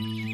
Mm-hmm.